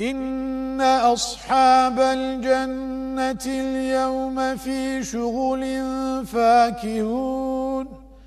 إن أصحاب الجنة اليوم في شغل فاكهون.